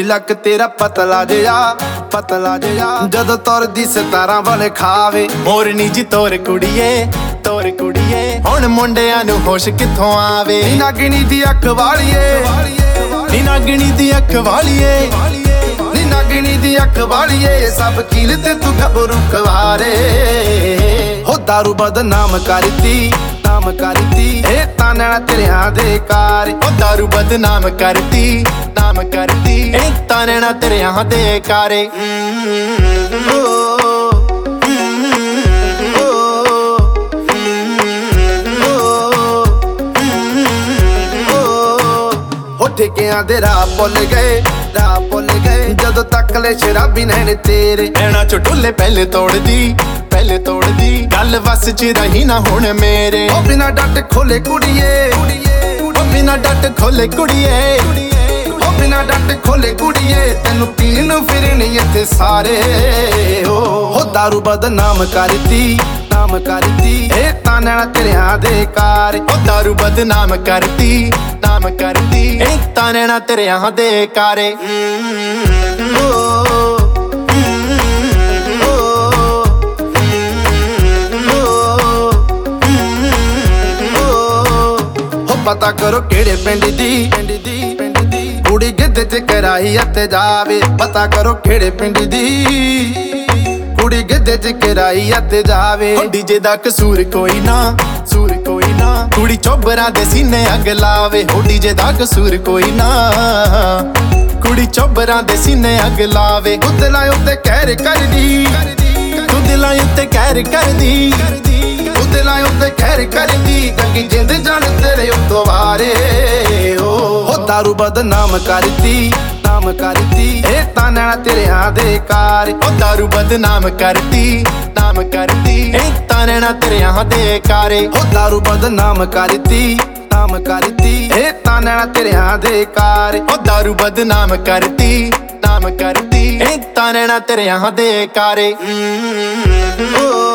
ਨੀ ਲੱਕ ਤੇਰਾ ਪਤਲਾ ਜਿਹਾ ਪਤਲਾ ਜਿਹਾ। ਜਦੋਂ ਤੁਰਦੀ ਸਤਾਰਾਂ ਵਾਲੇ ਖਾਵੇ, ਮੋਰਨੀ ਜੀ ਤੋਰ ਕੁੜੀਏ ਤੋਰ ਕੁੜੀਏ। ਹੁਣ ਮੁੰਡਿਆਂ ਨੂੰ ਹੋਸ਼ ਕਿੱਥੋਂ ਆਵੇ? ਨੀ ਨਾਗਣੀ ਦੀ ਅੱਖ ਵਾਲੀਏ, ਨੀ ਨਾਗਣੀ ਦੀ ਅੱਖ ਵਾਲੀਏ। ਨੀ ਨਾਗਣੀ ਦੀ ਅੱਖ ਵਾਲੀਏ, ਸਭ ਕੀਲ ਤੇ ਤੂੰ ਗੱਭਰੂ ਕਵਾਰੇ। ਹੋ ਦਾਰੂ ਬਦਨਾਮ ਕਰਤੀ ਨਾਮ ਕਰਤੀ ਇਹ ਤਾਂ ਨੈਣਾ ਤੇਰਿਆਂ ਦੇ ਕਾਰ। ਉਹ ਦਾਰੂ ਬਦਨਾਮ ਕਰਦੀ ਨਾਮ ਕਰਦੀ। ਇਹ ਤਾਂ ਨੈਣਾ ਤੇਰਿਆਂ ਦੇ ਕਾਰੇ। ਹੋ ਠੇਕਿਆਂ ਦੇ ਰਾਹ ਭੁੱਲ ਗਏ ਰਾਹ ਭੁੱਲ ਗਏ। ਜਦੋਂ ਤੱਕ ਲੈ ਸ਼ਰਾਬੀ ਨੈਣ ਤੇਰੇ। ਐਣਾ ਚ ਢੁੱਲੇ ਪਹਿਲੇ ਤੋੜਦੀ ਪਹਿਲੇ ਤੋੜਦੀ। ਗੱਲ ਵਸ ਚ ਰਹੀ ਨਾ ਹੁਣ ਮੇਰੇ। ਉਹ ਬਿਨਾ ਡੱਟ ਖੋਲੇ ਕੁੜੀਏ। ਉਹ ਬਿਨਾ ਡੱਟ ਖੋਲੇ ਕੁੜੀਏ। ਉਹ ਬਿਨਾ ਡੱਟ ਖੋਲੇ ਕੁੜੀਏ, ਤੈਨੂੰ ਪੀਣ ਨੂੰ ਇੱਥੇ ਸਾਰੇ। ਹੋ ਦਾਰੂ ਬਦਨਾਮ ਕਰਤੀ, ਨਾਮ ਕਰਤੀ। ਇਹ ਤਾਂ ਤੇਰਿਆਂ ਦੇ ਕਾਰ ਉਹ ਦਾਰੂ ਬਦਨਾਮ ਕਰਦੀ ਨਾਮ ਕਰਦੀ ਇਹ ਤਾਂ ਤੇਰਿਆਂ ਦੇ ਕਾਰੇ ਹੋ ਪਤਾ ਕਰੋ ਕਿਹੜੇ ਪਿੰਡ ਦੀ ਪਿੰਡ ਦੀ ਕੁੜੀ ਗਿੱਧੇ ਚ ਕਰਾਈ ਅਤੇ ਜਾਵੇ। ਪਤਾ ਕਰੋ ਕਿਹੜੇ ਪਿੰਡ ਦੀ ਕੁੜੀ ਗਿੱਧੇ ਚ ਕਰਾਈ ਅਤੇ ਜਾਵੇ। ਡੀਜੇ ਦਾ ਕਸੂਰ ਕੋਈ ਨਾ ਸੂਰ ਕੋਈ ਨਾ। ਕੁੜੀ ਚੋਬਰਾਂ ਦੇ ਸੀਨੇ ਅੱਗ ਲਾਵੇ। ਹੋ ਡੀਜੇ ਦਾ ਕਸੂਰ ਕੋਈ ਨਾ। ਕੁੜੀ ਚੋਬਰਾਂ ਦੇ ਸੀਨੇ ਅੱਗ ਲਾਵੇ। ਉੱਤੇ ਲਾਏ ਉੱਤੇ ਕਹਿਰ ਕਰਦੀ। ਤੂੰ ਦਿਲਾਂ ਉੱਤੇ ਕਹਿਰ ਕਰਦੀ। ਉੱਤੇ ਲਾਏ ਉੱਤੇ ਕਹਿਰ ਕਰਦੀ। ਕੰਗੀ ਜਿੰਦ ਜਾਣ ਤੇਰੇ ਉੱਤੋਂ ਵਾਰੇ। ਦਾਰੂ ਬਦਨਾਮ ਕਰਦੀ ਨਾਮ ਕਰਦੀ ਇਹ ਤਾਂ ਨੈਣਾ ਤੇਰਿਆਂ ਦੇ ਕਾਰ ਉਹ ਦਾਰੂ ਬਦਨਾਮ ਕਰਦੀ ਨਾਮ ਕਰਦੀ ਇਹ ਤਾਂ ਨੈਣਾ ਤੇਰਿਆਂ ਦੇ ਕਾਰੇ ਹੋ ਦਾਰੂ ਬਦਨਾਮ ਕਰਦੀ ਨਾਮ ਕਰਦੀ ਇਹ ਤਾਂ ਨੈਣਾ ਤੇਰਿਆਂ ਦੇ ਕਾਰ ਉਹ ਦਾਰੂ ਬਦਨਾਮ ਕਰਦੀ ਨਾਮ ਕਰਦੀ ਇਹ ਤਾਂ ਨੈਣਾ ਤੇਰਿਆਂ ਦੇ ਕਾਰੇ ਓ